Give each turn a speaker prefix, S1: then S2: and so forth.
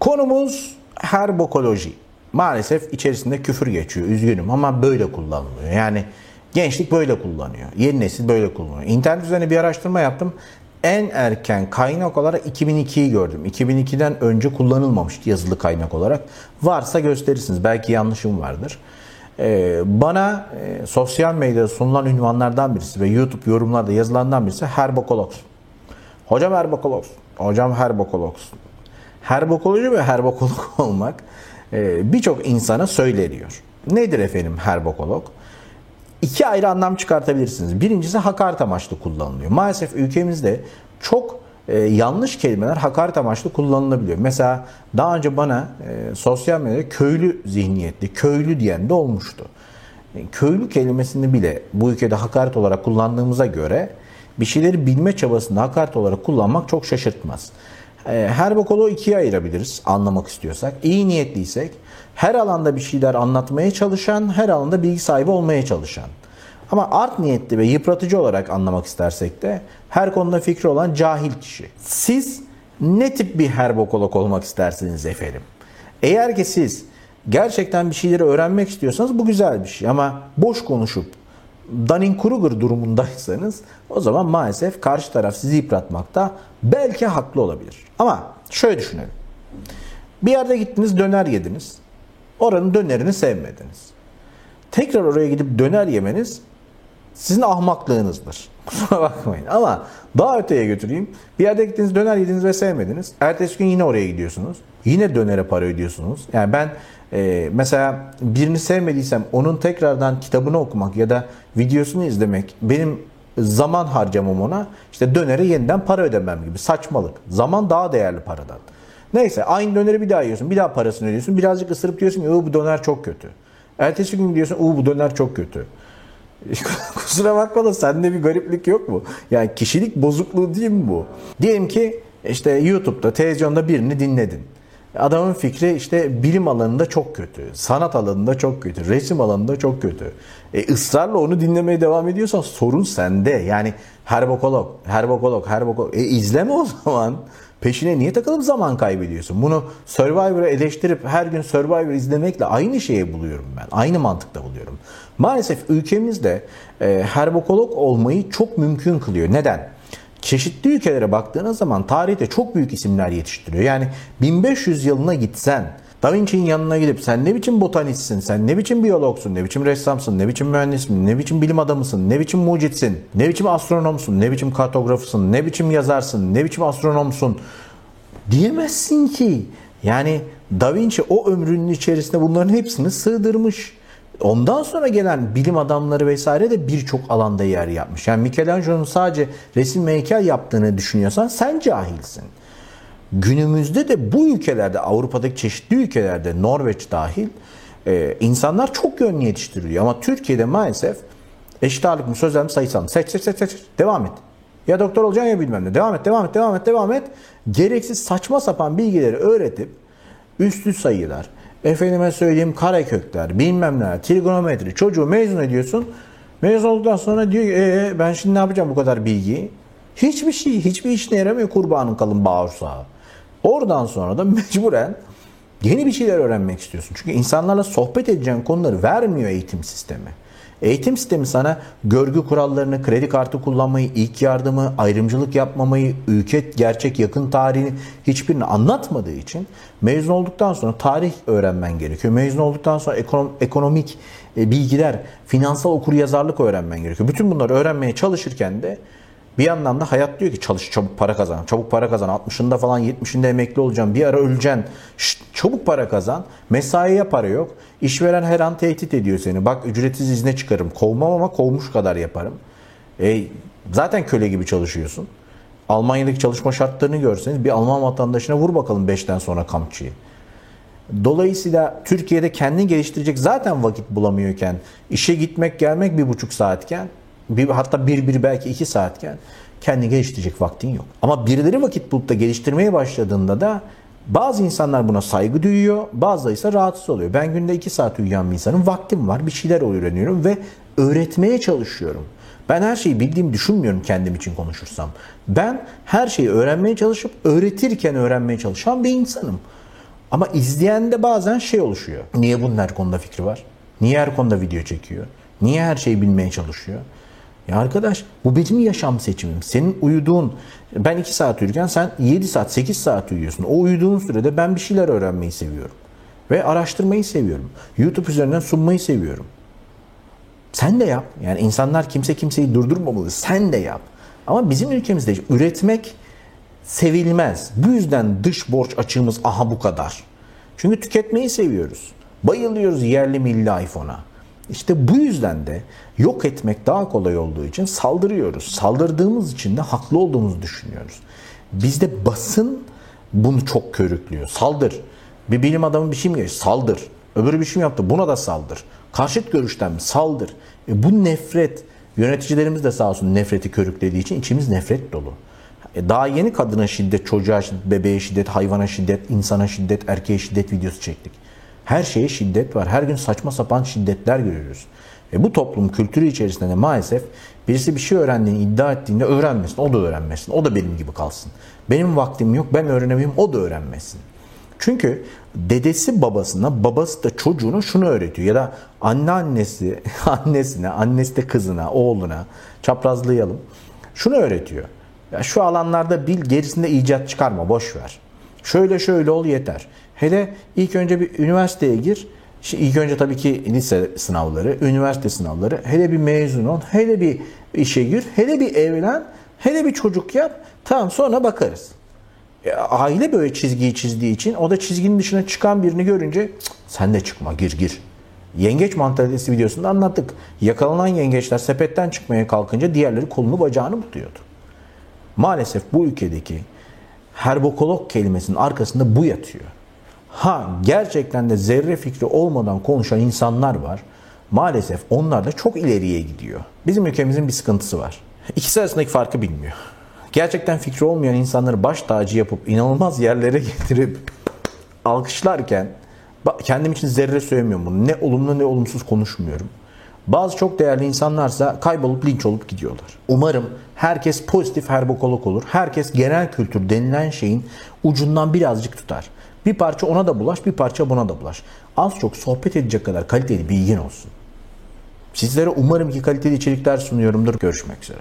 S1: Konumuz herbokoloji. Maalesef içerisinde küfür geçiyor. Üzgünüm ama böyle kullanılıyor. Yani gençlik böyle kullanıyor. Yeni nesil böyle kullanıyor. İnternet üzerine bir araştırma yaptım. En erken kaynak olarak 2002'yi gördüm. 2002'den önce kullanılmamıştı yazılı kaynak olarak. Varsa gösterirsiniz. Belki yanlışım vardır. Ee, bana e, sosyal medyada sunulan ünvanlardan birisi ve YouTube yorumlarda yazılandan birisi herbokologs. Hocam herbokologs. Hocam herbokologs. Herbokoloji ve herbokolog olmak e, birçok insana söyleniyor. Nedir efendim herbokolog? İki ayrı anlam çıkartabilirsiniz. Birincisi hakaret amaçlı kullanılıyor. Maalesef ülkemizde çok e, yanlış kelimeler hakaret amaçlı kullanılabiliyor. Mesela daha önce bana e, sosyal medyada köylü zihniyetli, köylü diyen de olmuştu. Köylü kelimesini bile bu ülkede hakaret olarak kullandığımıza göre bir şeyleri bilme çabasında hakaret olarak kullanmak çok şaşırtmaz. E, her bokolu ikiye ayırabiliriz anlamak istiyorsak. İyi niyetliysek her alanda bir şeyler anlatmaya çalışan, her alanda bilgi sahibi olmaya çalışan. Ama art niyetli ve yıpratıcı olarak anlamak istersek de her konuda fikri olan cahil kişi. Siz ne tip bir herbokolog olmak istersiniz efendim? Eğer ki siz gerçekten bir şeyleri öğrenmek istiyorsanız bu güzel bir şey ama boş konuşup Dunning-Kruger durumundaysanız o zaman maalesef karşı taraf sizi yıpratmakta belki haklı olabilir. Ama şöyle düşünelim. Bir yerde gittiniz döner yediniz. Oranın dönerini sevmediniz. Tekrar oraya gidip döner yemeniz sizin ahmaklığınızdır. Kusura bakmayın. Ama daha öteye götüreyim. Bir yerde gittiniz döner yediniz ve sevmediniz. Ertesi gün yine oraya gidiyorsunuz. Yine dönere para ödüyorsunuz. Yani ben e, mesela birini sevmediysem onun tekrardan kitabını okumak ya da videosunu izlemek benim zaman harcamam ona işte dönere yeniden para ödemem gibi saçmalık. Zaman daha değerli paradan. Neyse aynı döneri bir daha yiyorsun. Bir daha parasını ödüyorsun. Birazcık ısırıp diyorsun ki bu döner çok kötü. Ertesi gün diyorsun bu döner çok kötü. Kusura bakma da sende bir gariplik yok mu? Yani kişilik bozukluğu değil mi bu? Diyelim ki işte YouTube'da, televizyonda birini dinledin. Adamın fikri işte bilim alanında çok kötü, sanat alanında çok kötü, resim alanında çok kötü. E, ısrarla onu dinlemeye devam ediyorsan sorun sende. Yani herbokolog, herbokolog, herbokolog. E izleme o zaman. Peşine niye takılıp zaman kaybediyorsun? Bunu Survivor'ı eleştirip her gün Survivor izlemekle aynı şeyi buluyorum ben. Aynı mantıkta buluyorum. Maalesef ülkemizde e, herbokolog olmayı çok mümkün kılıyor. Neden? Çeşitli ülkelere baktığınız zaman tarihte çok büyük isimler yetiştiriyor. Yani 1500 yılına gitsen, Da Vinci'nin yanına gidip sen ne biçim botanistsin, sen ne biçim biyologsun, ne biçim ressamsın, ne biçim mühendissin, ne biçim bilim adamısın, ne biçim mucitsin, ne biçim astronomsun, ne biçim kartografısın, ne biçim yazarsın, ne biçim astronomsun diyemezsin ki. Yani Da Vinci o ömrünün içerisinde bunların hepsini sığdırmış. Ondan sonra gelen bilim adamları vesaire de birçok alanda yer yapmış. Yani Michelangelo'nun sadece resim heykel yaptığını düşünüyorsan sen cahilsin. Günümüzde de bu ülkelerde, Avrupa'daki çeşitli ülkelerde, Norveç dahil e, insanlar çok yönlü yetiştiriliyor. Ama Türkiye'de maalesef eşit ağırlık mı, sözel mi, sayısal mı? Seç, seç, seç, seç. Devam et. Ya doktor olacaksın ya bilmem ne. Devam et, devam et, devam et, devam et. Gereksiz saçma sapan bilgileri öğretip üstü sayılar, efendime söyleyeyim karekökler, bilmem ne, trigonometri, çocuğu mezun ediyorsun. Mezun olduktan sonra diyor ki ee, ben şimdi ne yapacağım bu kadar bilgiyi? Hiçbir şey, hiçbir işine yaramıyor kurbanın kalın bağırsağı. Oradan sonra da mecburen yeni bir şeyler öğrenmek istiyorsun. Çünkü insanlarla sohbet edeceğin konuları vermiyor eğitim sistemi. Eğitim sistemi sana görgü kurallarını, kredi kartı kullanmayı, ilk yardımı, ayrımcılık yapmamayı, ülke gerçek yakın tarihini hiçbirini anlatmadığı için mezun olduktan sonra tarih öğrenmen gerekiyor. Mezun olduktan sonra ekonomik e, bilgiler, finansal okuryazarlık öğrenmen gerekiyor. Bütün bunları öğrenmeye çalışırken de bir yandan da hayat diyor ki çalış çabuk para kazan. Çabuk para kazan. 60'ında falan 70'inde emekli olacaksın. Bir ara öleceksin. Şşt, çabuk para kazan. Mesaiye para yok. İşveren her an tehdit ediyor seni. Bak ücretsiz izne çıkarım. Kovmam ama kovmuş kadar yaparım. E, zaten köle gibi çalışıyorsun. Almanya'daki çalışma şartlarını görseniz bir Alman vatandaşına vur bakalım 5'ten sonra kampçıyı. Dolayısıyla Türkiye'de kendini geliştirecek zaten vakit bulamıyorken, işe gitmek gelmek bir buçuk saatken bir, hatta bir, bir belki iki saatken kendi geliştirecek vaktin yok. Ama birileri vakit bulup da geliştirmeye başladığında da bazı insanlar buna saygı duyuyor, bazıları ise rahatsız oluyor. Ben günde iki saat uyuyan bir insanım, vaktim var, bir şeyler öğreniyorum ve öğretmeye çalışıyorum. Ben her şeyi bildiğimi düşünmüyorum kendim için konuşursam. Ben her şeyi öğrenmeye çalışıp öğretirken öğrenmeye çalışan bir insanım. Ama izleyen bazen şey oluşuyor. Niye bunun her konuda fikri var? Niye her konuda video çekiyor? Niye her şeyi bilmeye çalışıyor? Ya arkadaş bu benim yaşam seçimim. Senin uyuduğun, ben 2 saat uyurken sen 7 saat, 8 saat uyuyorsun. O uyuduğun sürede ben bir şeyler öğrenmeyi seviyorum. Ve araştırmayı seviyorum. YouTube üzerinden sunmayı seviyorum. Sen de yap. Yani insanlar kimse kimseyi durdurmamalı. Sen de yap. Ama bizim ülkemizde üretmek sevilmez. Bu yüzden dış borç açığımız aha bu kadar. Çünkü tüketmeyi seviyoruz. Bayılıyoruz yerli milli iPhone'a. İşte bu yüzden de yok etmek daha kolay olduğu için saldırıyoruz. Saldırdığımız için de haklı olduğumuzu düşünüyoruz. Bizde basın bunu çok körüklüyor. Saldır. Bir bilim adamı bir şey mi geçti? Saldır. Öbürü bir şey mi yaptı? Buna da saldır. Karşıt görüşten mi? Saldır. E bu nefret. Yöneticilerimiz de sağ olsun nefreti körüklediği için içimiz nefret dolu. E daha yeni kadına şiddet, çocuğa şiddet, bebeğe şiddet, hayvana şiddet, insana şiddet, erkeğe şiddet videosu çektik. Her şeye şiddet var. Her gün saçma sapan şiddetler görüyoruz. Ve bu toplum kültürü içerisinde de maalesef birisi bir şey öğrendiğini iddia ettiğinde öğrenmesin. O da öğrenmesin. O da benim gibi kalsın. Benim vaktim yok. Ben öğrenemeyim. O da öğrenmesin. Çünkü dedesi babasına, babası da çocuğuna şunu öğretiyor. Ya da anneannesi annesine, annesi de kızına, oğluna çaprazlayalım. Şunu öğretiyor. Ya şu alanlarda bil gerisinde icat çıkarma boş ver. Şöyle şöyle ol yeter. Hele ilk önce bir üniversiteye gir. İşte ilk önce tabii ki lise sınavları, üniversite sınavları. Hele bir mezun ol, hele bir işe gir, hele bir evlen, hele bir çocuk yap. Tamam sonra bakarız. E, aile böyle çizgiyi çizdiği için o da çizginin dışına çıkan birini görünce sen de çıkma gir gir. Yengeç mantalitesi videosunda anlattık. Yakalanan yengeçler sepetten çıkmaya kalkınca diğerleri kolunu bacağını tutuyordu. Maalesef bu ülkedeki herbokolog kelimesinin arkasında bu yatıyor. Ha gerçekten de zerre fikri olmadan konuşan insanlar var. Maalesef onlar da çok ileriye gidiyor. Bizim ülkemizin bir sıkıntısı var. İkisi arasındaki farkı bilmiyor. Gerçekten fikri olmayan insanları baş tacı yapıp inanılmaz yerlere getirip alkışlarken kendim için zerre söylemiyorum bunu. Ne olumlu ne olumsuz konuşmuyorum. Bazı çok değerli insanlarsa kaybolup linç olup gidiyorlar. Umarım herkes pozitif herbokolog olur. Herkes genel kültür denilen şeyin ucundan birazcık tutar. Bir parça ona da bulaş, bir parça buna da bulaş. Az çok sohbet edecek kadar kaliteli bilgin olsun. Sizlere umarım ki kaliteli içerikler sunuyorumdur. Görüşmek üzere.